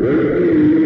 وَلَكِنْ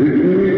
اتنی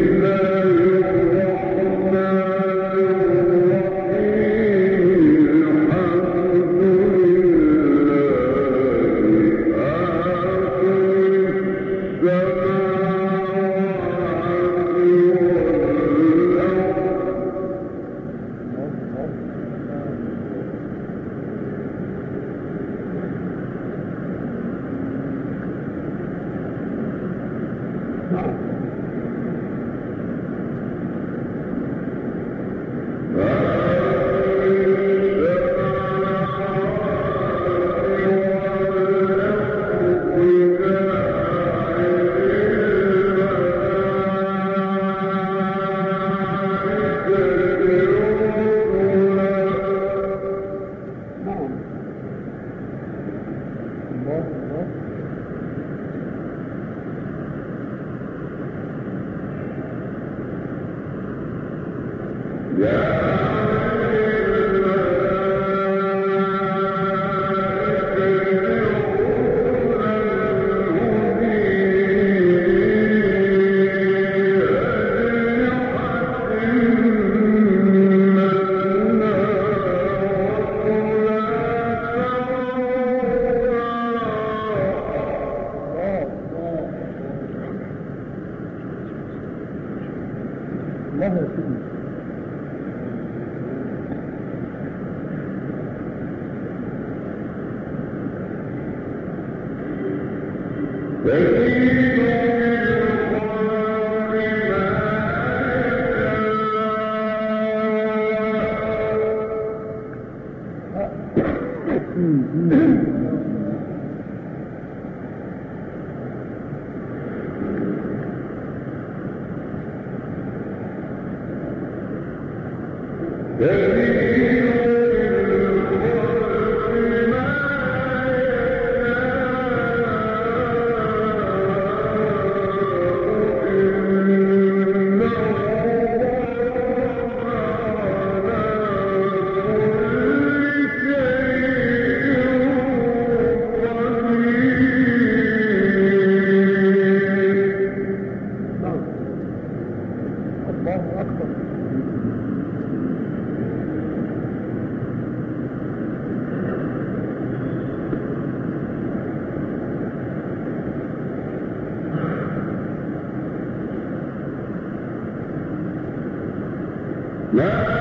الله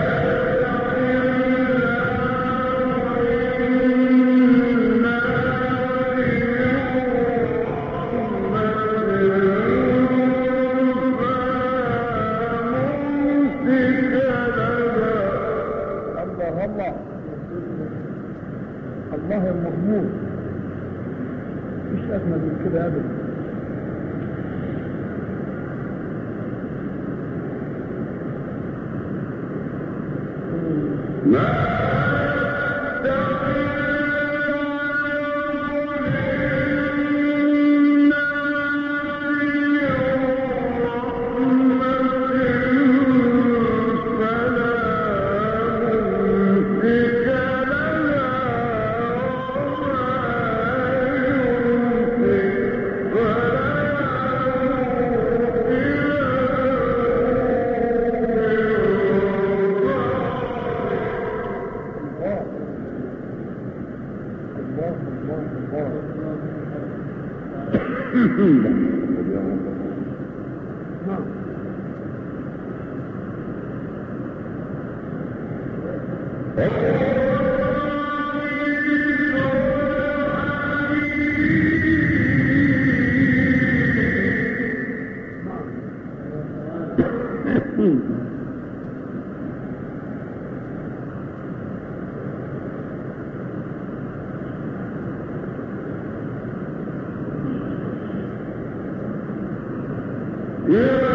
الله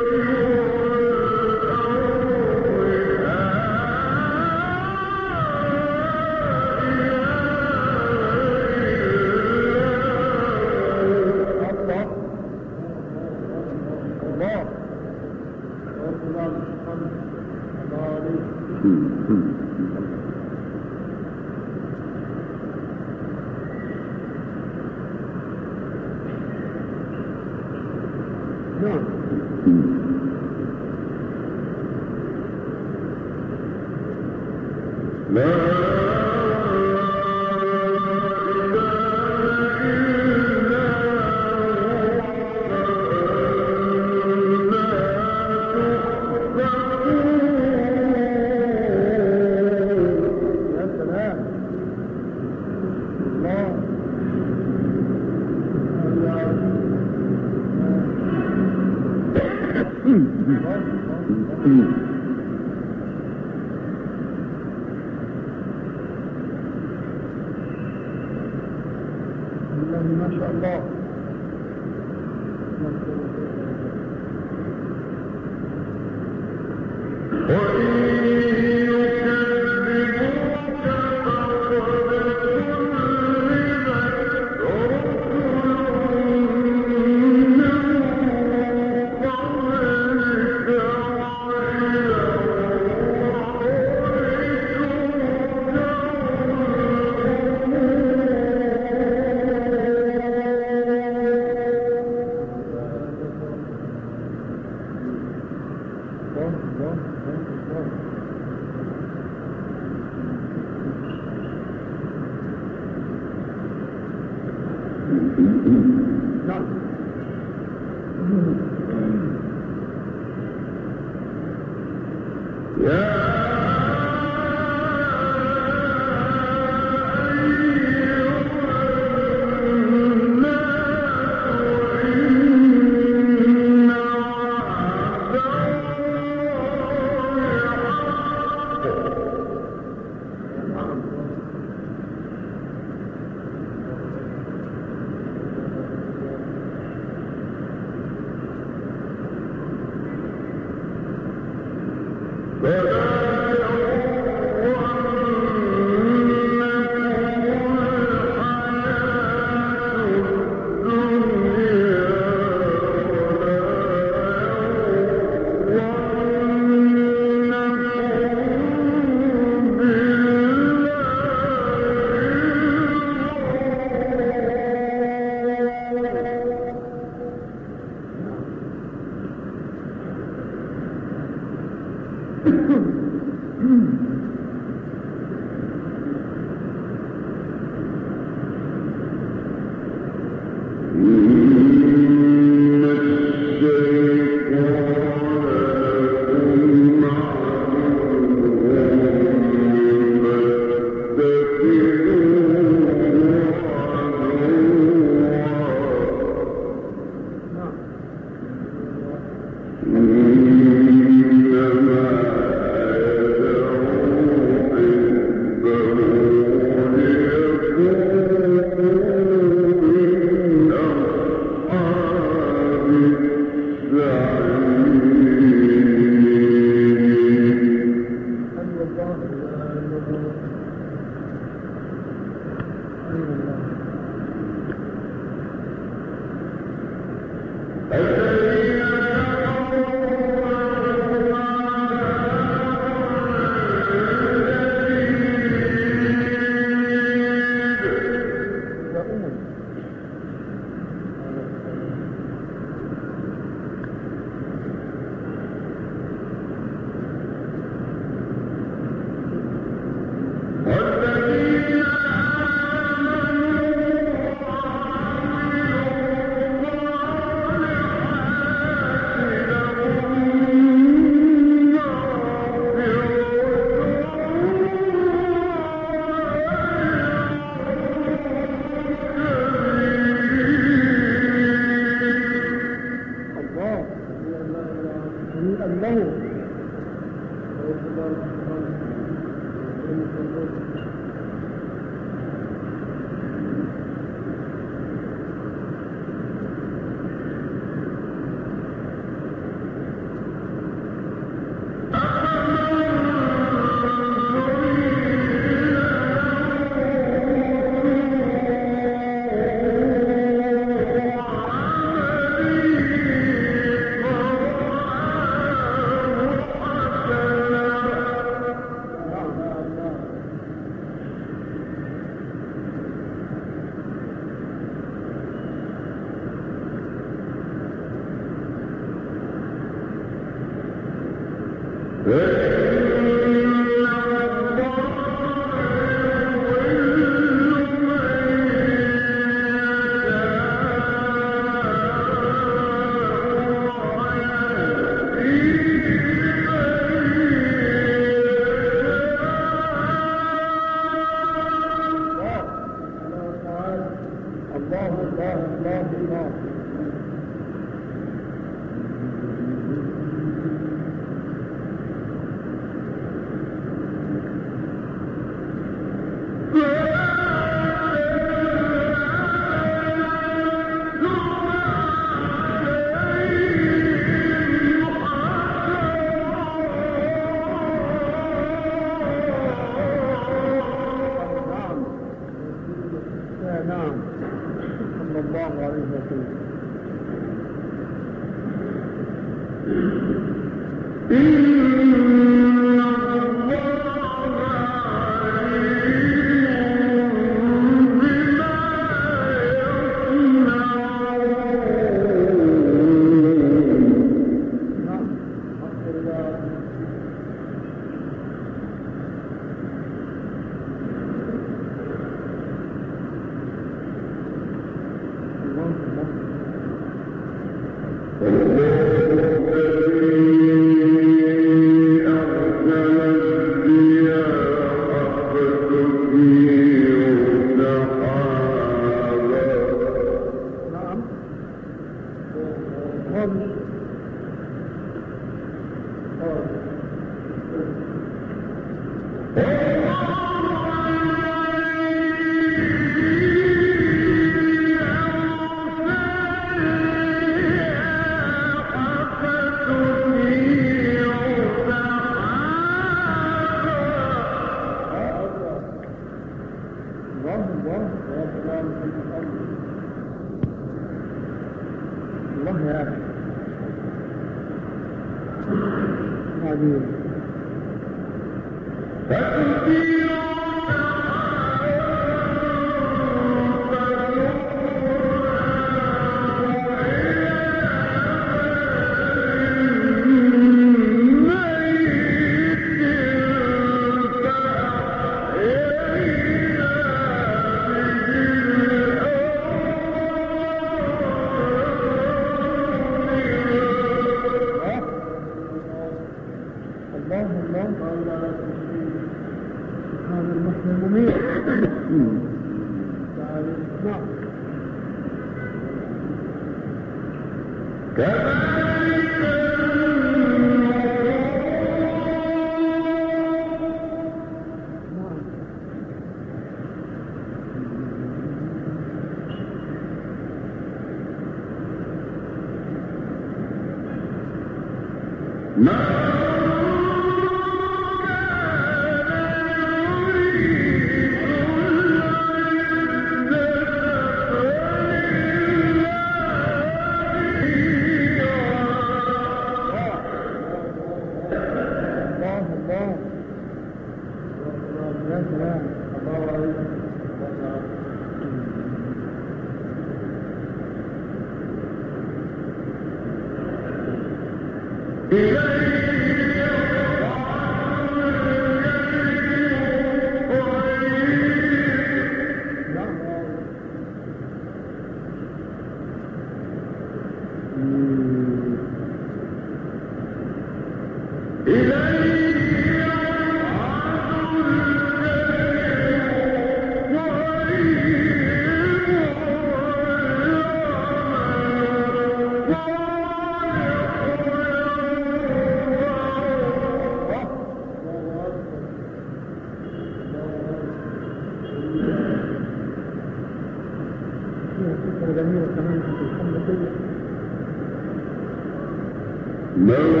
میں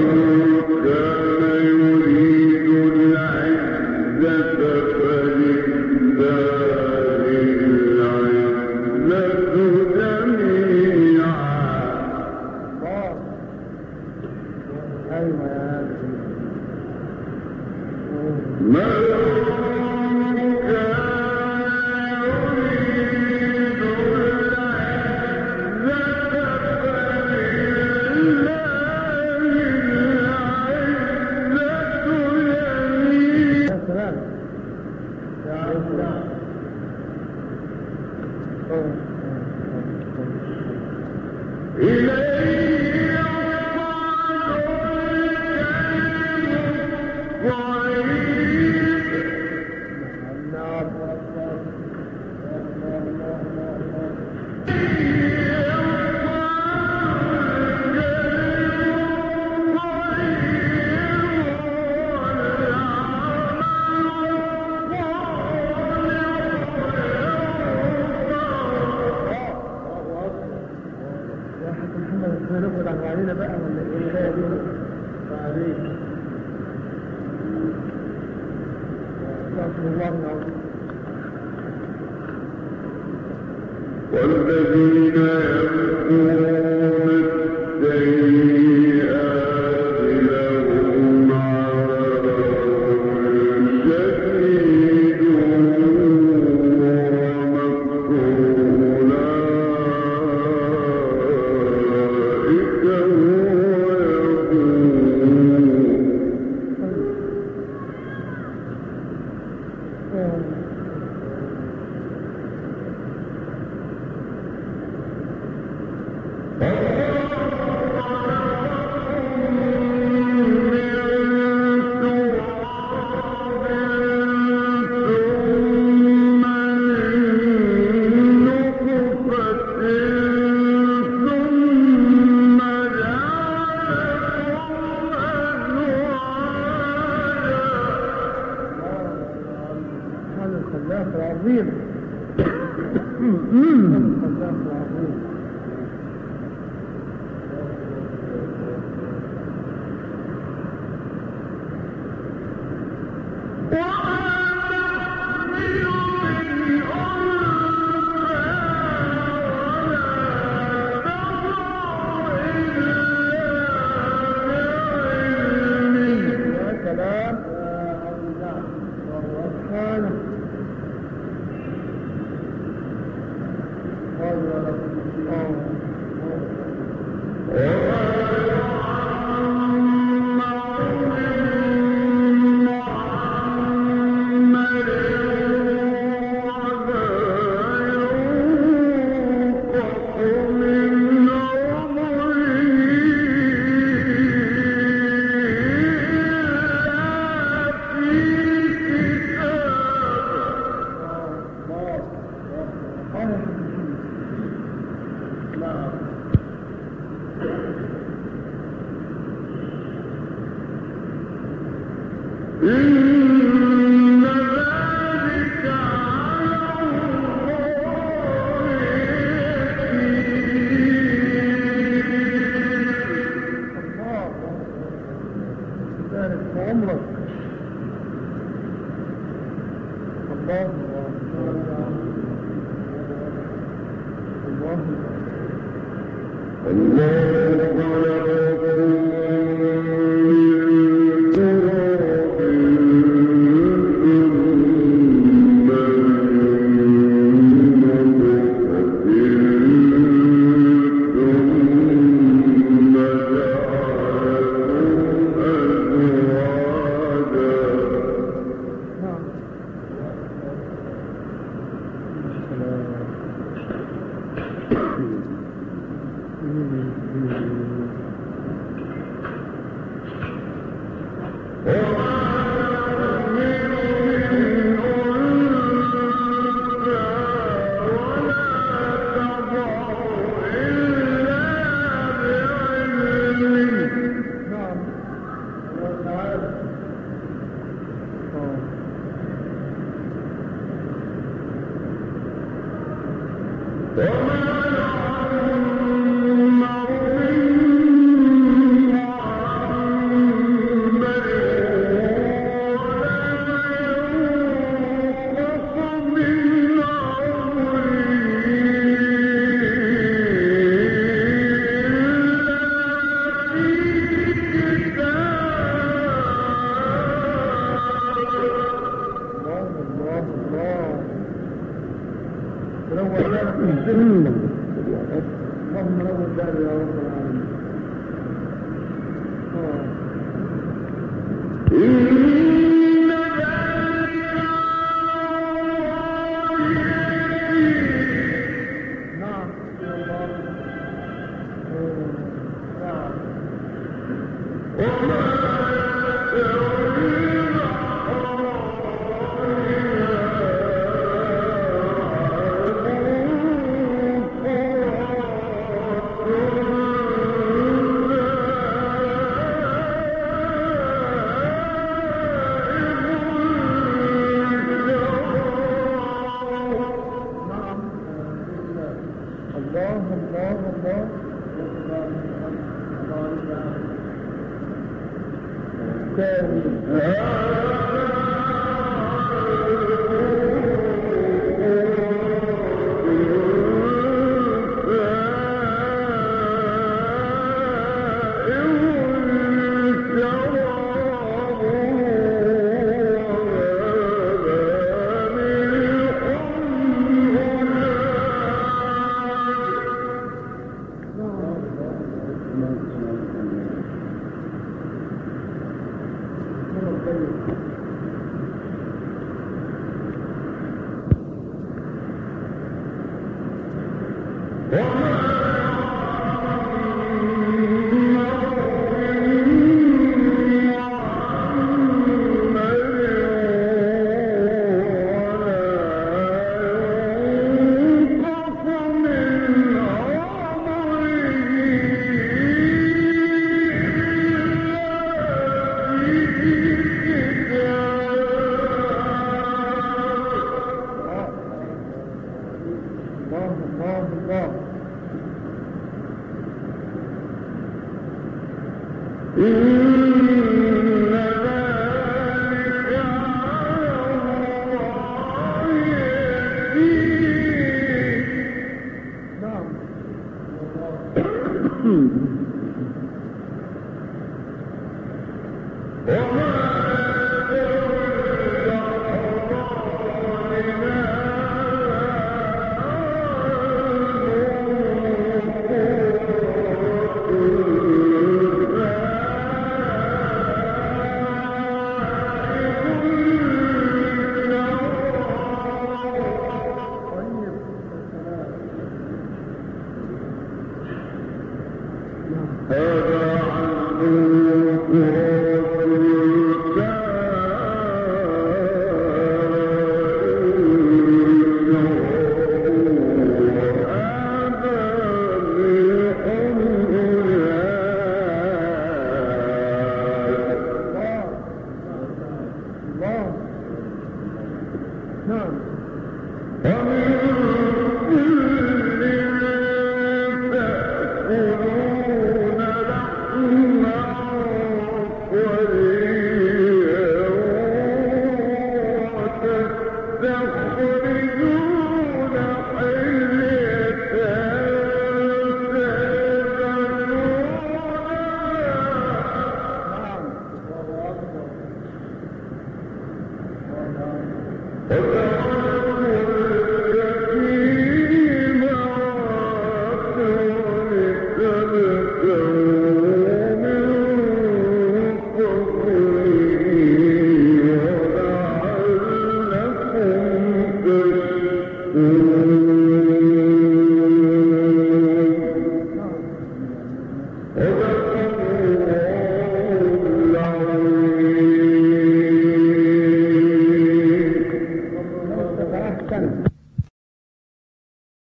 إليه